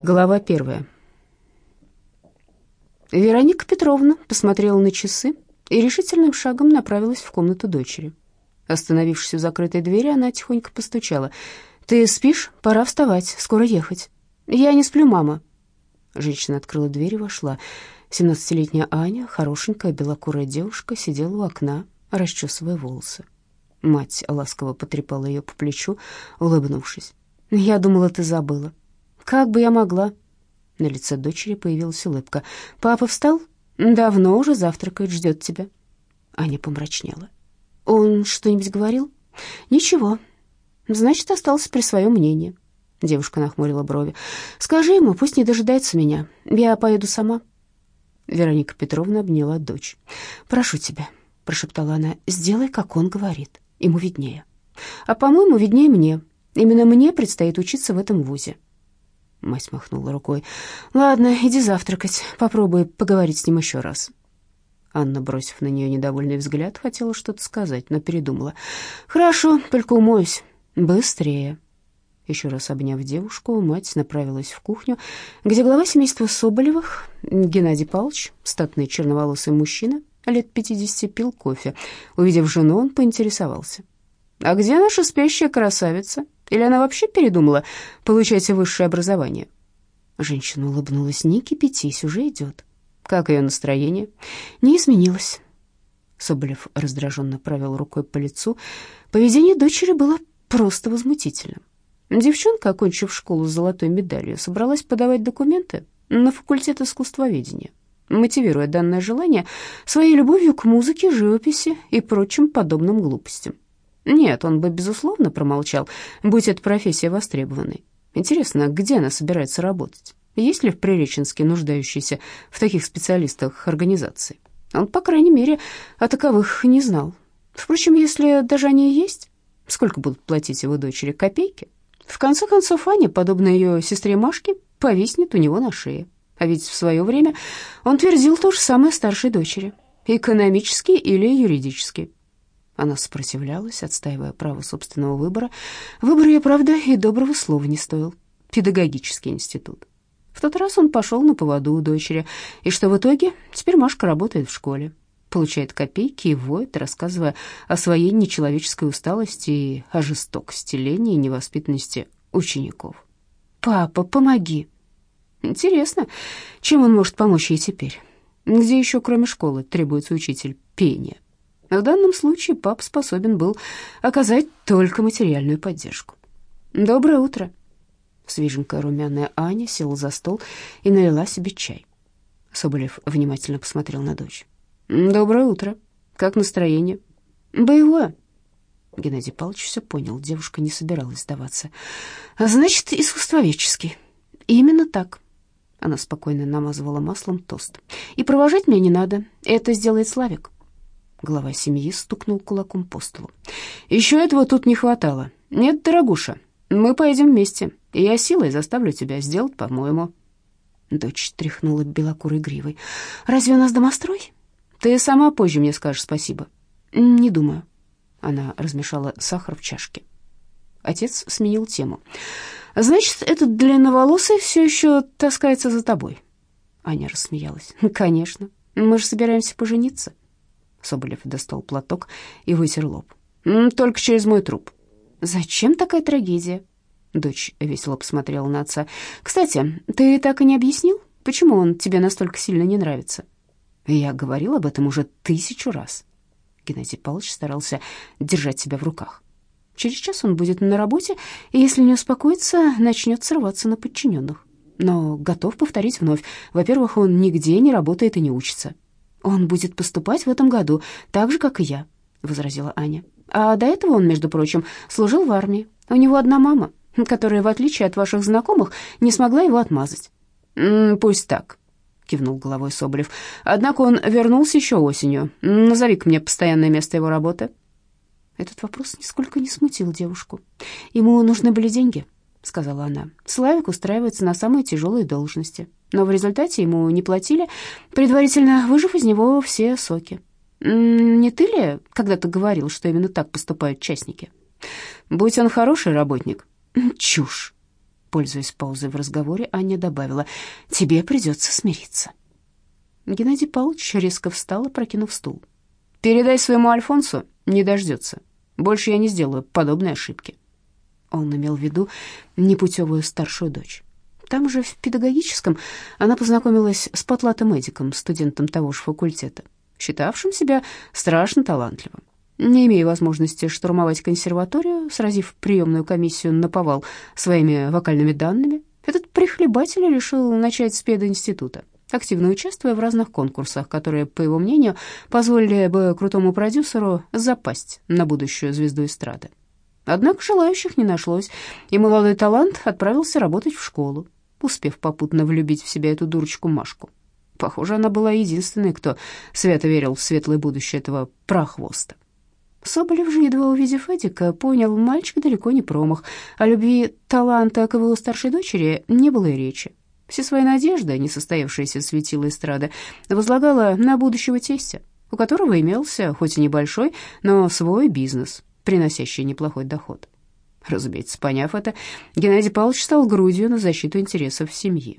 Глава первая. Вероника Петровна посмотрела на часы и решительным шагом направилась в комнату дочери. Остановившись у закрытой двери, она тихонько постучала. «Ты спишь? Пора вставать, скоро ехать». «Я не сплю, мама». Женщина открыла дверь и вошла. Семнадцатилетняя Аня, хорошенькая белокурая девушка, сидела у окна, расчесывая волосы. Мать ласково потрепала ее по плечу, улыбнувшись. «Я думала, ты забыла. Как бы я могла?» На лице дочери появилась улыбка. «Папа встал? Давно уже завтракает, ждет тебя». Аня помрачнела. «Он что-нибудь говорил?» «Ничего. Значит, остался при своем мнении». Девушка нахмурила брови. «Скажи ему, пусть не дожидается меня. Я поеду сама». Вероника Петровна обняла дочь. «Прошу тебя», — прошептала она, — «сделай, как он говорит. Ему виднее». «А, по-моему, виднее мне. Именно мне предстоит учиться в этом вузе». Мать махнула рукой. «Ладно, иди завтракать. Попробуй поговорить с ним еще раз». Анна, бросив на нее недовольный взгляд, хотела что-то сказать, но передумала. «Хорошо, только умоюсь. Быстрее». Еще раз обняв девушку, мать направилась в кухню, где глава семейства Соболевых, Геннадий Павлович, статный черноволосый мужчина, лет пятидесяти, пил кофе. Увидев жену, он поинтересовался. «А где наша спящая красавица?» Или она вообще передумала получать высшее образование? Женщина улыбнулась. «Не кипятись, уже идет». «Как ее настроение?» «Не изменилось». Соболев раздраженно провел рукой по лицу. Поведение дочери было просто возмутительным. Девчонка, окончив школу с золотой медалью, собралась подавать документы на факультет искусствоведения, мотивируя данное желание своей любовью к музыке, живописи и прочим подобным глупостям. Нет, он бы, безусловно, промолчал, будь эта профессия востребованной. Интересно, где она собирается работать? Есть ли в Приреченске нуждающиеся в таких специалистах организации? Он, по крайней мере, о таковых не знал. Впрочем, если даже они и есть, сколько будут платить его дочери копейки? В конце концов, Аня, подобно ее сестре Машке, повиснет у него на шее. А ведь в свое время он твердил то же самое старшей дочери. Экономически или юридически. Она сопротивлялась, отстаивая право собственного выбора. Выбор ее, правда, и доброго слова не стоил. Педагогический институт. В тот раз он пошел на поводу у дочери. И что в итоге? Теперь Машка работает в школе. Получает копейки и воет, рассказывая о своей нечеловеческой усталости и о жестокости, лени и невоспитанности учеников. «Папа, помоги!» Интересно, чем он может помочь ей теперь? Где еще, кроме школы, требуется учитель пения? В данном случае пап способен был оказать только материальную поддержку. «Доброе утро!» Свеженькая румяная Аня села за стол и налила себе чай. Соболев внимательно посмотрел на дочь. «Доброе утро. Как настроение?» «Боевое». Геннадий Павлович все понял, девушка не собиралась сдаваться. «Значит, искусствоведческий». «Именно так». Она спокойно намазывала маслом тост. «И провожать меня не надо. Это сделает Славик». Глава семьи стукнул кулаком по столу. «Еще этого тут не хватало. Нет, дорогуша, мы поедем вместе, и я силой заставлю тебя сделать, по-моему». Дочь тряхнула белокурой гривой. «Разве у нас домострой?» «Ты сама позже мне скажешь спасибо». «Не думаю». Она размешала сахар в чашке. Отец сменил тему. «Значит, этот длинноволосый все еще таскается за тобой?» Аня рассмеялась. «Конечно, мы же собираемся пожениться». Соболев достал платок и вытер лоб. «Только через мой труп». «Зачем такая трагедия?» Дочь весело посмотрела на отца. «Кстати, ты так и не объяснил, почему он тебе настолько сильно не нравится?» «Я говорил об этом уже тысячу раз». Геннадий Павлович старался держать себя в руках. Через час он будет на работе, и если не успокоится, начнет срываться на подчиненных. Но готов повторить вновь. Во-первых, он нигде не работает и не учится. «Он будет поступать в этом году, так же, как и я», — возразила Аня. «А до этого он, между прочим, служил в армии. У него одна мама, которая, в отличие от ваших знакомых, не смогла его отмазать». «М -м, «Пусть так», — кивнул головой Соболев. «Однако он вернулся еще осенью. Назови-ка мне постоянное место его работы». Этот вопрос нисколько не смутил девушку. Ему нужны были деньги, — сказала она. «Славик устраивается на самые тяжелые должности, но в результате ему не платили, предварительно выжив из него все соки. Не ты ли когда-то говорил, что именно так поступают частники? Будь он хороший работник». «Чушь!» Пользуясь паузой в разговоре, Аня добавила, «Тебе придется смириться». Геннадий Павлович резко встал, опрокинув стул. «Передай своему Альфонсу, не дождется. Больше я не сделаю подобной ошибки». Он имел в виду непутевую старшую дочь. Там же, в педагогическом, она познакомилась с потлатым эдиком, студентом того же факультета, считавшим себя страшно талантливым. Не имея возможности штурмовать консерваторию, сразив приемную комиссию на повал своими вокальными данными, этот прихлебатель решил начать с пединститута, активно участвуя в разных конкурсах, которые, по его мнению, позволили бы крутому продюсеру запасть на будущую звезду эстрады. Однако желающих не нашлось, и молодой талант отправился работать в школу, успев попутно влюбить в себя эту дурочку Машку. Похоже, она была единственной, кто свято верил в светлое будущее этого прохвоста. Соболев же, едва увидев Эдика, понял, мальчик далеко не промах. О любви таланта к его старшей дочери не было и речи. Все свои надежды, несостоявшиеся светила эстрады, возлагала на будущего тестя, у которого имелся, хоть и небольшой, но свой бизнес, приносящий неплохой доход. Разумеется, поняв это, Геннадий Павлович стал грудью на защиту интересов семьи.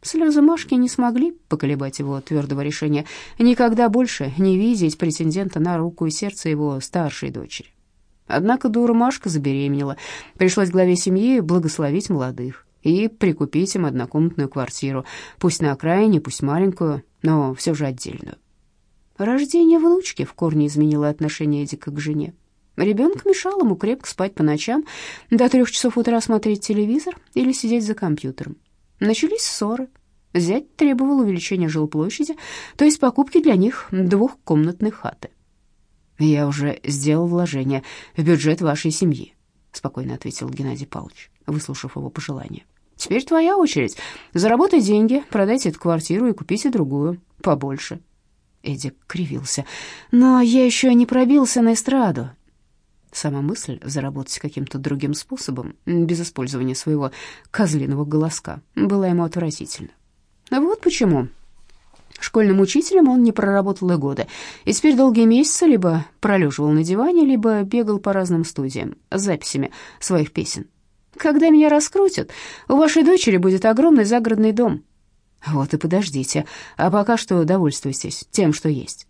Слезы Машки не смогли поколебать его твердого решения никогда больше не видеть претендента на руку и сердце его старшей дочери. Однако дура Машка забеременела. Пришлось главе семьи благословить молодых и прикупить им однокомнатную квартиру, пусть на окраине, пусть маленькую, но все же отдельную. Рождение внучки в корне изменило отношение Эдика к жене. Ребенок мешал ему крепко спать по ночам, до трех часов утра смотреть телевизор или сидеть за компьютером. Начались ссоры. Зять требовал увеличения жилплощади, то есть покупки для них двухкомнатной хаты. «Я уже сделал вложение в бюджет вашей семьи», — спокойно ответил Геннадий Павлович, выслушав его пожелание. «Теперь твоя очередь. Заработай деньги, продайте эту квартиру и купите другую, побольше». Эдик кривился. «Но я еще не пробился на эстраду. Сама мысль заработать каким-то другим способом, без использования своего козлиного голоска, была ему отвратительна. Вот почему. Школьным учителем он не проработал и года, и теперь долгие месяцы либо пролеживал на диване, либо бегал по разным студиям с записями своих песен. «Когда меня раскрутят, у вашей дочери будет огромный загородный дом». Вот и подождите, а пока что довольствуйтесь тем, что есть.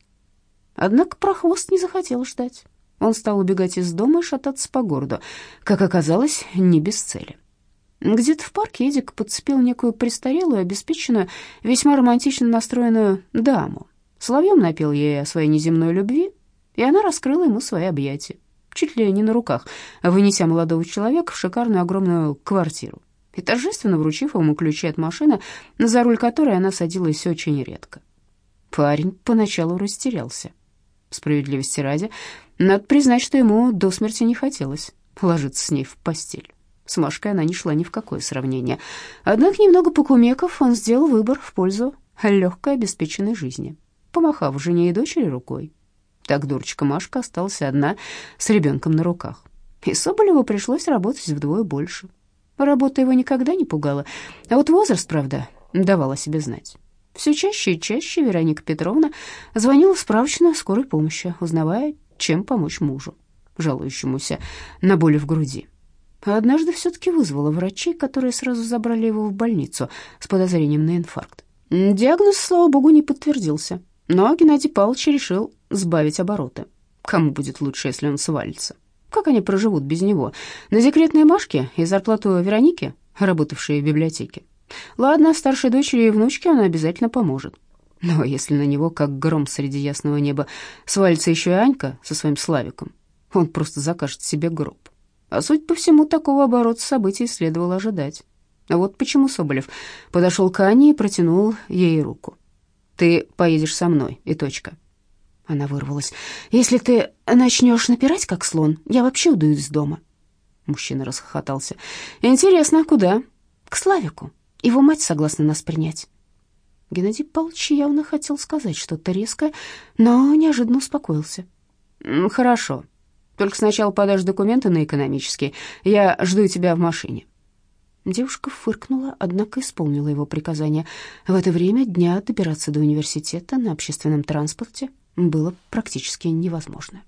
Однако прохвост не захотел ждать. Он стал убегать из дома и шататься по городу, как оказалось, не без цели. Где-то в парке Эдик подцепил некую престарелую, обеспеченную, весьма романтично настроенную даму. Соловьем напел ей о своей неземной любви, и она раскрыла ему свои объятия, чуть ли не на руках, вынеся молодого человека в шикарную огромную квартиру и торжественно вручив ему ключи от машины, за руль которой она садилась очень редко. Парень поначалу растерялся. Справедливости ради, надо признать, что ему до смерти не хотелось ложиться с ней в постель. С Машкой она не шла ни в какое сравнение. Однако, немного покумеков, он сделал выбор в пользу легкой обеспеченной жизни, помахав жене и дочери рукой. Так дурочка Машка осталась одна с ребенком на руках. И Соболеву пришлось работать вдвое больше. Работа его никогда не пугала, а вот возраст, правда, давал о себе знать. Все чаще и чаще Вероника Петровна звонила в справочную скорой помощи, узнавая, чем помочь мужу, жалующемуся на боли в груди. А однажды все-таки вызвала врачей, которые сразу забрали его в больницу с подозрением на инфаркт. Диагноз, слава богу, не подтвердился, но Геннадий Павлович решил сбавить обороты. Кому будет лучше, если он свалится? Как они проживут без него? На декретной Машке и зарплату Вероники, работавшей в библиотеке. Ладно, старшей дочери и внучке он обязательно поможет. Но если на него, как гром среди ясного неба, свалится еще и Анька со своим Славиком, он просто закажет себе гроб. А суть по всему, такого оборота событий следовало ожидать. А вот почему Соболев подошел к Ане и протянул ей руку. «Ты поедешь со мной, и точка». Она вырвалась. «Если ты начнешь напирать, как слон, я вообще уйду из дома». Мужчина расхохотался. «Интересно, куда?» «К Славику. Его мать согласна нас принять». Геннадий Павлович явно хотел сказать что-то резкое, но неожиданно успокоился. «Хорошо. Только сначала подашь документы на экономические. Я жду тебя в машине». Девушка фыркнула, однако исполнила его приказание. В это время дня добираться до университета на общественном транспорте было практически невозможно.